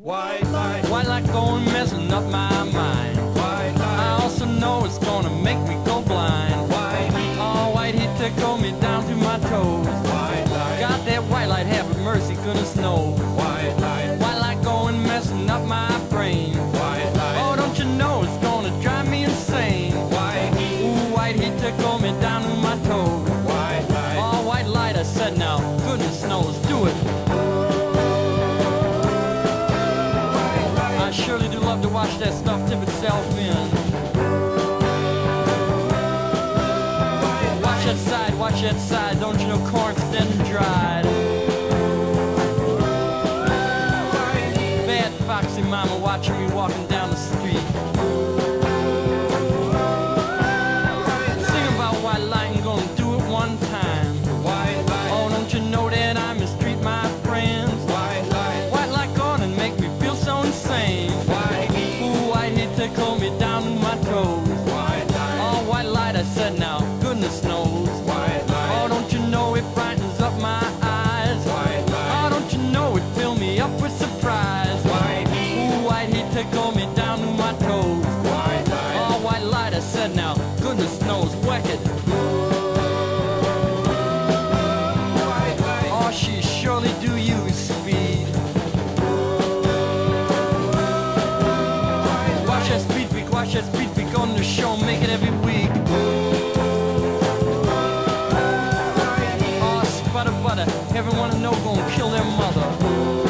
White light, White light going messing up my mind. white light. I also know it's gonna make me go I surely do love to watch that stuff tip itself in. Watch that side, watch that side, don't you know corn's dead and dried? Bad foxy mama watching me walking down the street. Sing about white light and gonna do it one time. Oh, don't you know that goodness knows, wicked. Oh, she surely do use speed. Watch speed watch speed on the show, make it every week. Oh, butter, everyone I know gonna kill their mother.